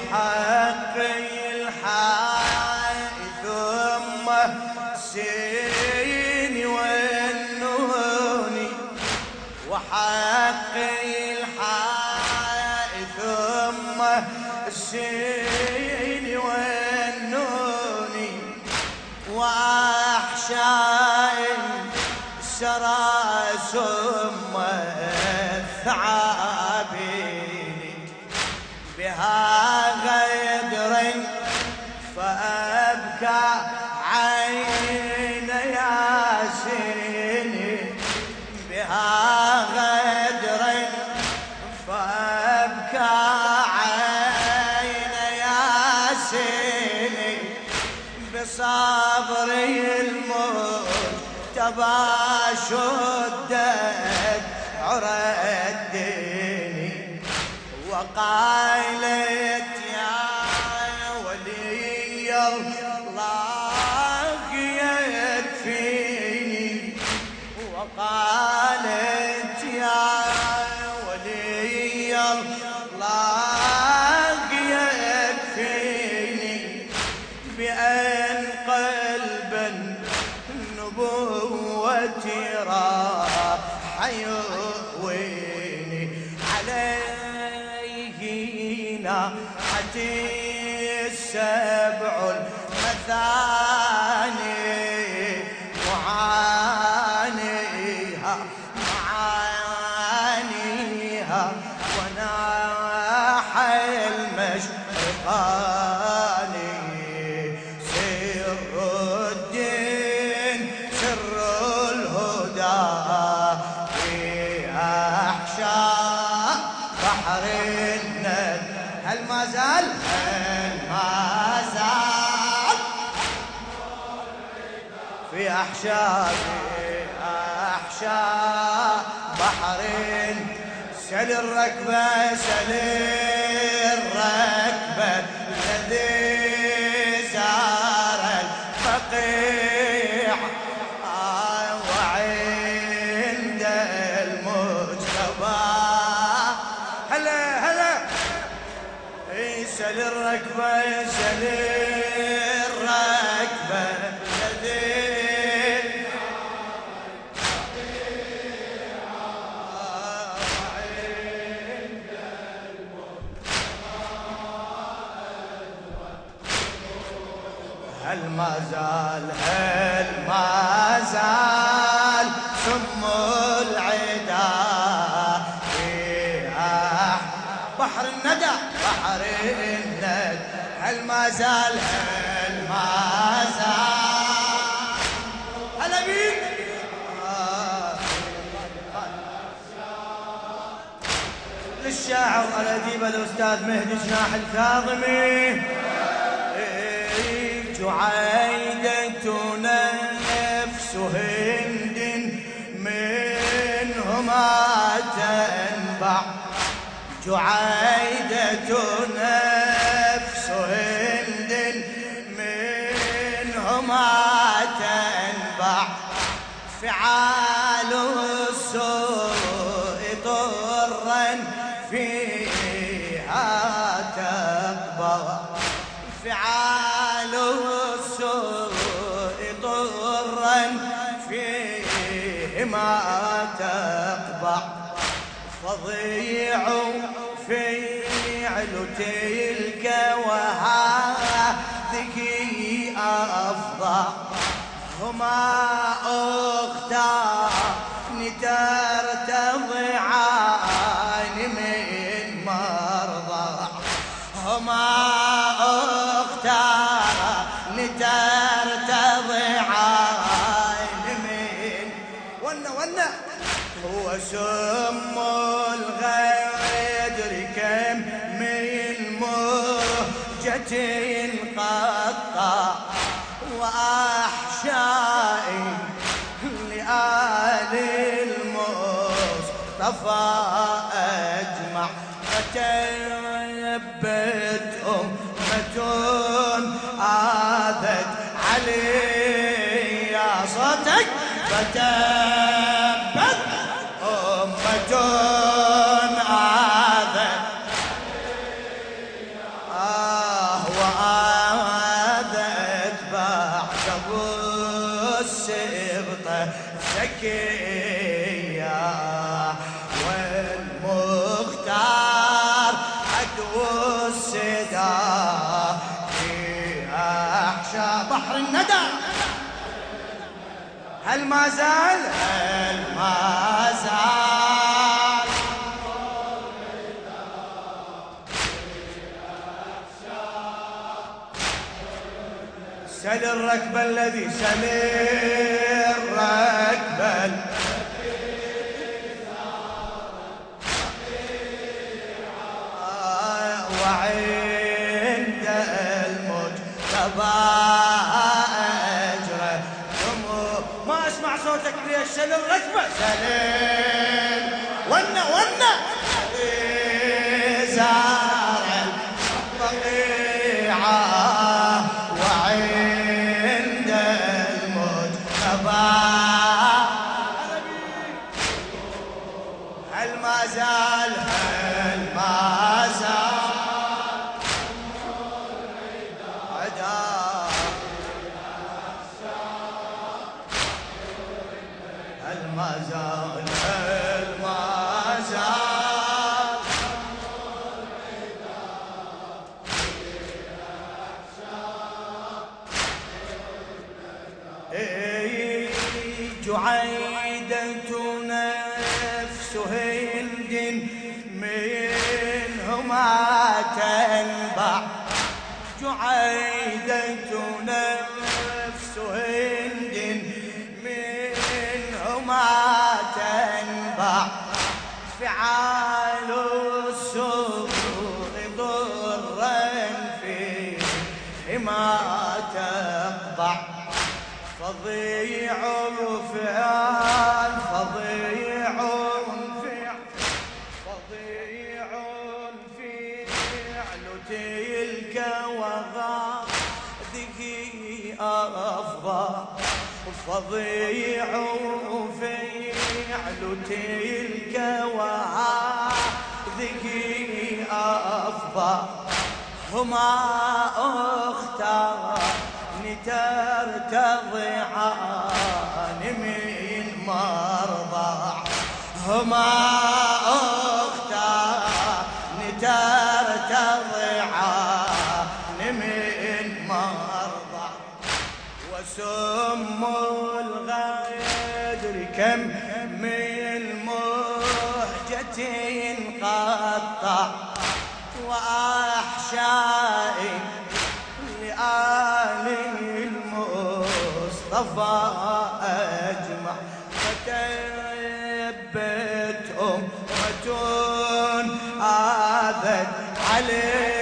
وحقي الحي ثم سيني ونوني وحقي الحي ثم سيني ونوني واحشائي سرى بصبري الموت تبا شدت عردني وقالت المثاني معانيها معانيها. في أحشاء في أحشاء بحر سل الركبة سل الأديب الأستاذ مهدي جناح الكاظمي جعيدة نفس هند منهما تنبع. جعيدة نفس هند منهما تنبع. فعال السوء ما تقبع فضيع فعل تلك وهذه أفضع هما أختان ترتضعان هو سم الغدر كم من مهجة قطع وأحشائي لآل المصطفى أجمع فتبت أمة آذت علي صوتك. فتبت بحر الندى. هل ما زال؟ هل ما زال؟ سل الركب الذي سل الركب صوتك ليش سل الركبة سلم جعيدة نفس هند منهما تنبع. فعال السوء ضرا فيه ما تقطع فظيع فظيع فعل تلك وهذه أفضى. هما أختان ترتضعان من مرضع هما وسم الغدر كم من مهجة قطع وأحشاء لآل المصطفى أجمع فتبت أمة آذت علي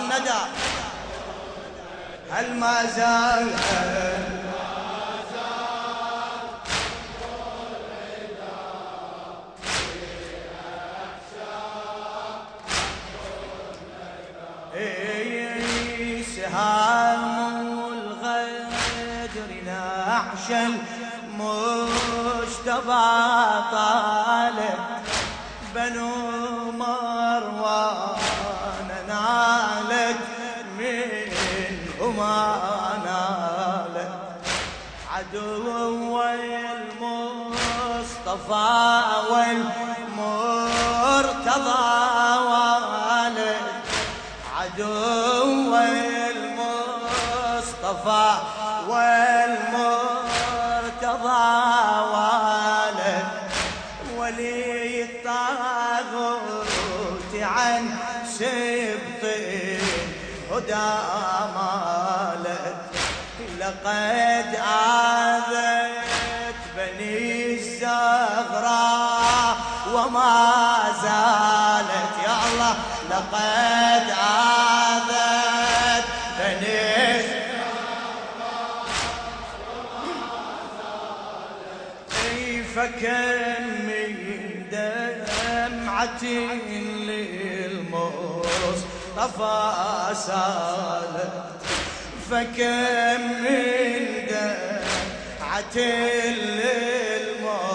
الندى هل ما زال سهام الغدر نعش المجتبى طالب بنو عدو المصطفى والمرتضى عدو المصطفى والمرتضى والد. ولي الطاغوت عن سبط هدى مالت لقد آذت بني الزغراء وما زالت يا الله. لقد آذت بني كان من دمعة للمصطفى سالت فكم من دمعة طلعت للمصطفى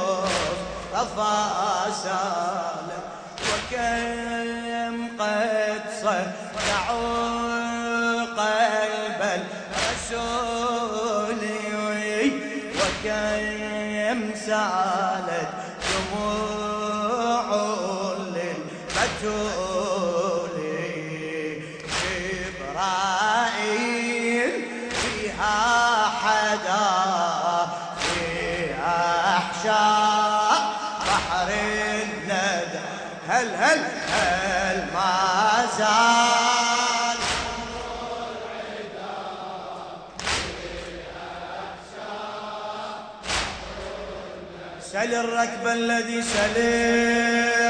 سالم وكم قد صدعوا قلب الرسول وكم سالت الركب الذي سل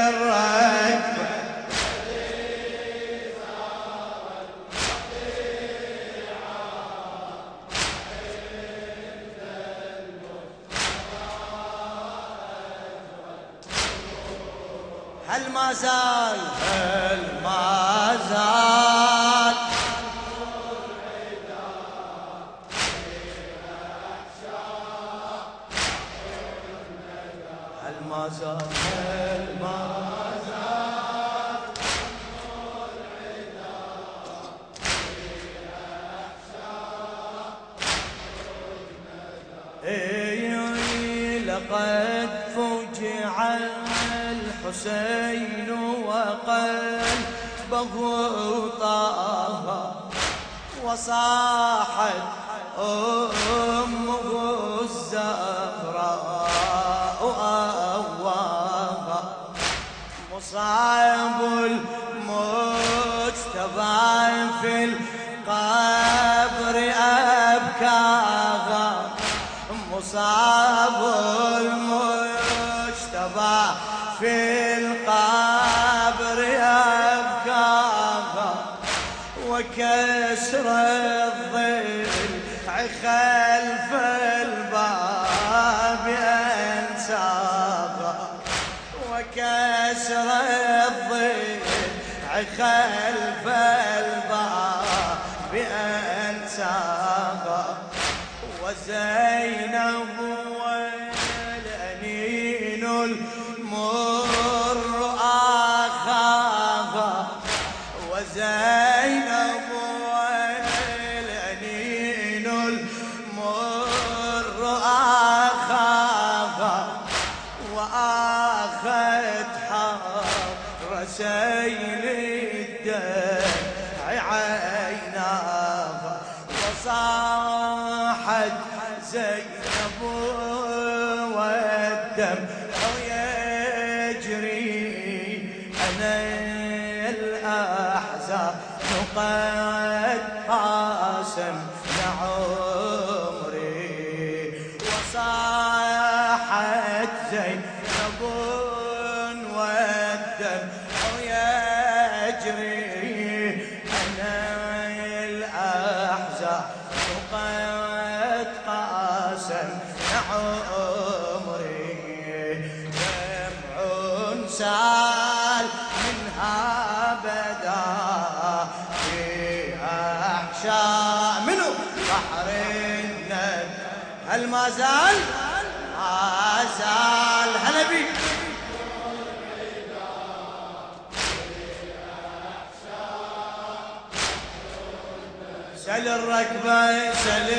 الركب. هل ما زال؟ هل ما زال؟ الحسين وقلبه طه وصاحت أمه الزهراء أواها. مصاب المجتبى في القبر أبكاها. مصاب المجتبى وكسر الضلع خلف الباب أنساها وكسر الضلع خلف الباب أنساها وزينب وآخت حرسين الدمع عيناها وصاحت زينب. بحر الند هل ما زال؟ ما زال. هلا بيك سل الركبة سل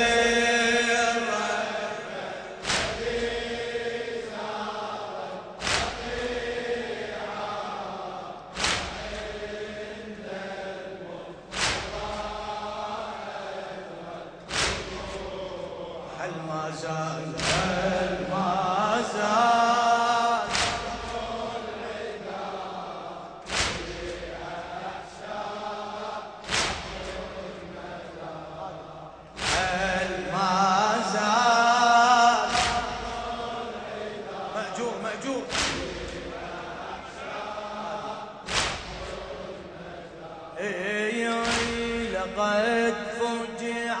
لقد فجع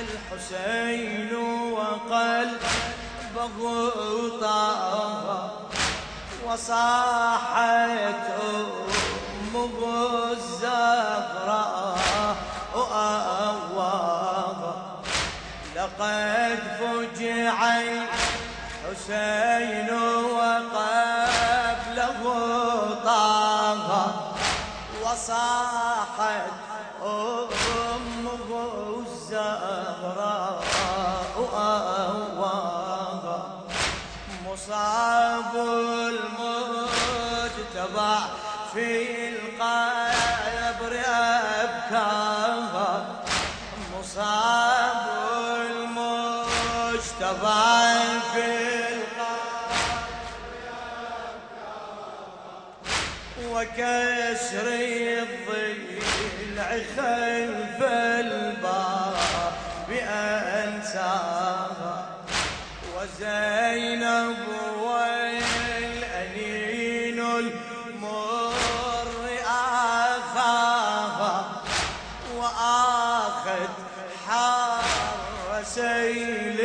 الحسين وقلبه طه وصاحت أمه الزهراء أواها لقد فجع عين حسين وقبله طه. وصاحت أمه الزهراء أواها. مصاب المجتبع في القبر أبكاها. مصاب المجتبع في وكسر الضلع خلف الباب بأنساها وزينب والأنين المر آخاها وآخذ حار سيل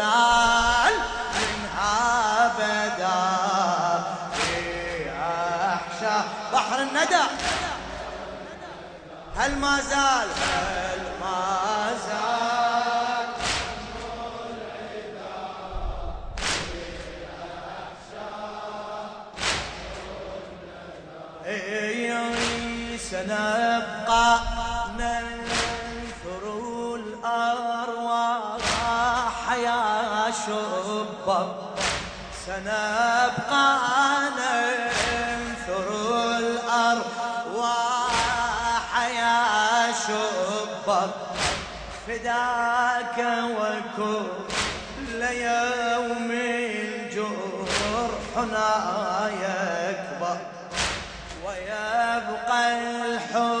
سال منها بدا في أحشى بحر الندى. هل ما زال؟ هل ما زال؟ إيه سنبقى شباب سنبقى ننثر الأرواح يا شباب فداك وكل يوم جرحنا يكبر. ويبقى الحزن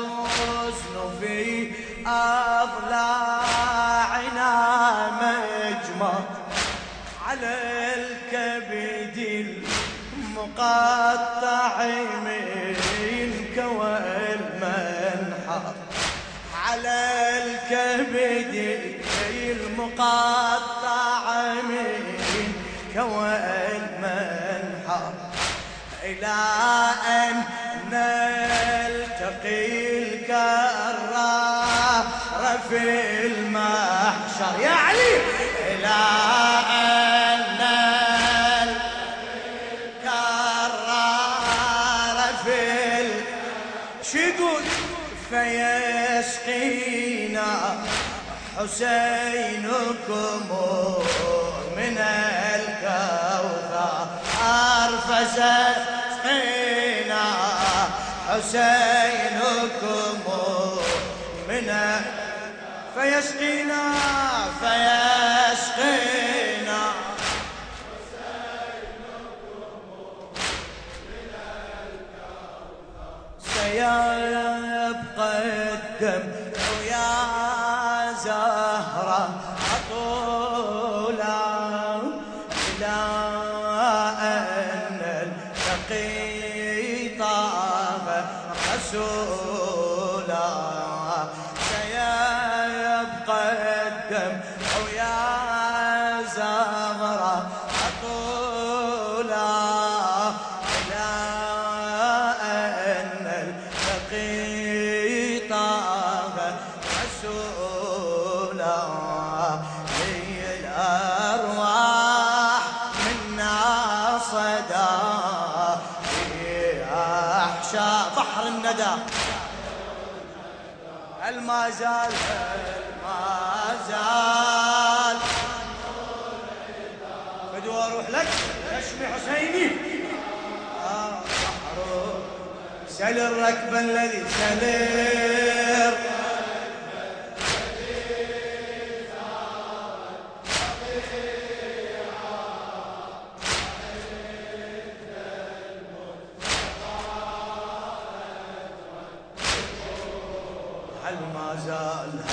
المقطع منك والمنحر على الكبد المقطع منك والمنحر إلى أن نلتقي الكرار في المحشر. يا علي! إلى حسينكم من الكوثر فسقينا حسينكم من فيسقينا فيسقينا. سيبقى الدمع بحر الندى هل ما زال هل ما زال. بدو أروح لك؟ اشمي حسيني؟ آه سل الركب الذي سلر زال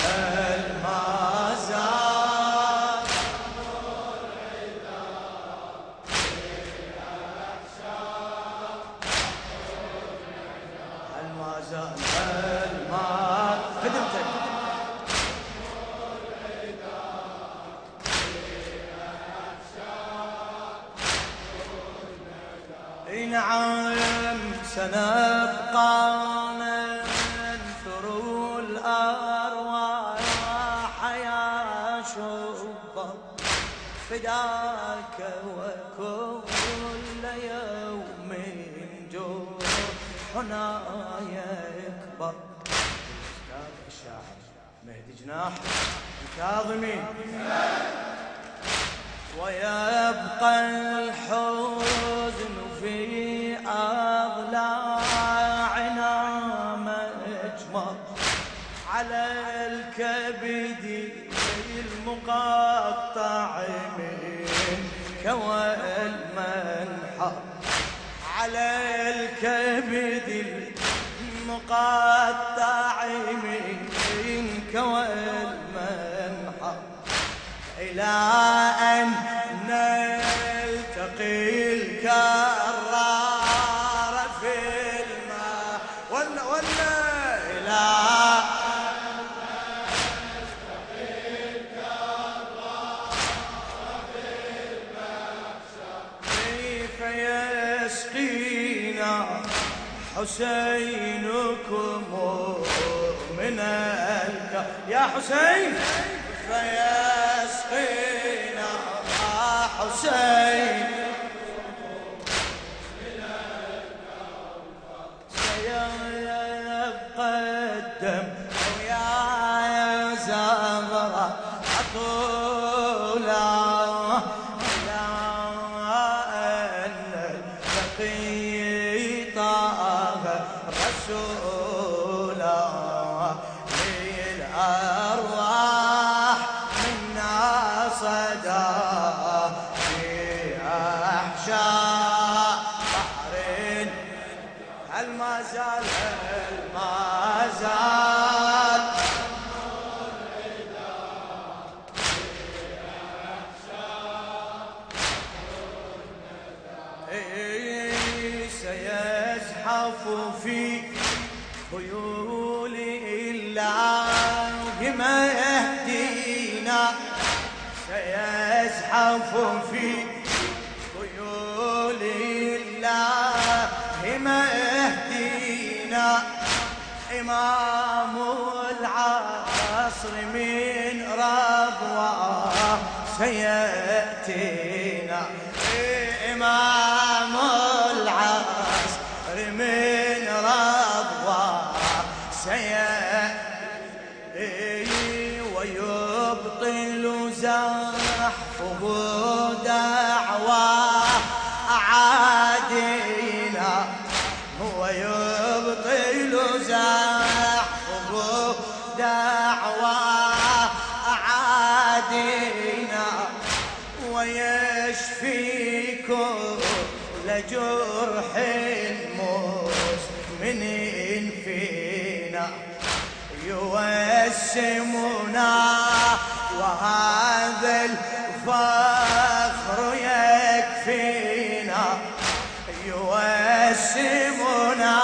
على الكبد المقطع من كوى المنحر على الكبد المقطع من كوى المنحر إلى أن نلتقي حسينكم من الك يا حسين! فيسقينا حسين! سيزحف في خيول الله ما يهدينا. سيزحف في خيول الله ما يهدينا. إمام العصر من رضوى سيأتينا ويشفي كل جرح مسمن فينا يوسمنا وهذا الفخر يكفينا. يوسمنا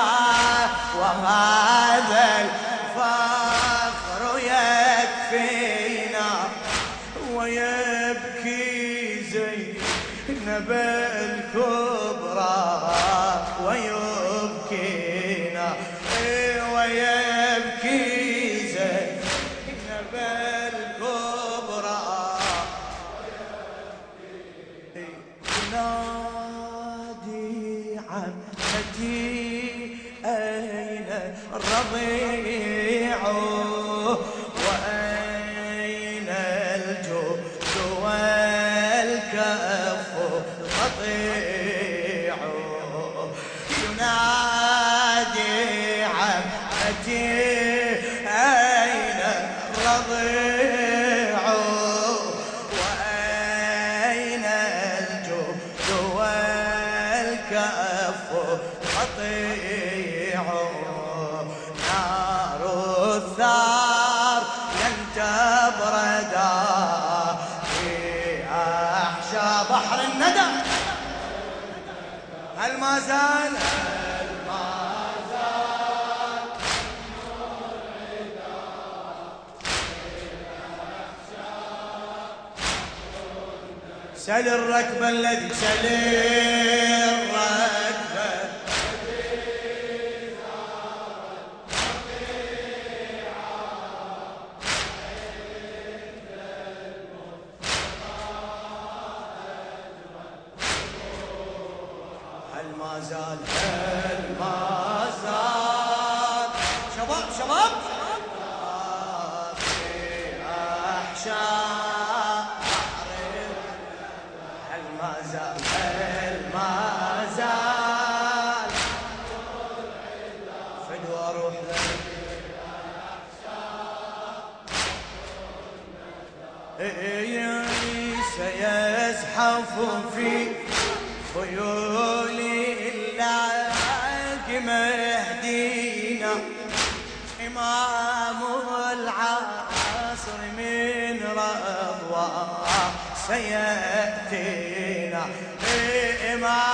وهذا أين ما زال سل الركب الذي سل الركب إمام العصر من رضوى سيأتينا بإمام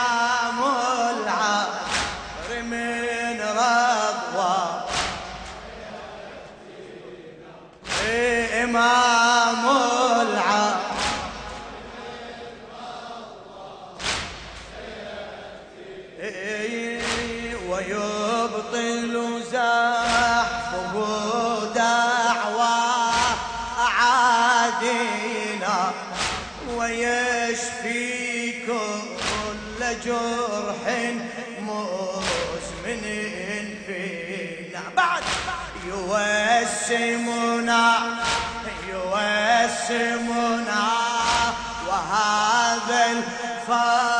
جرح مسمن فينا. بعد. يوسمنا يوسمنا وهذا الفرق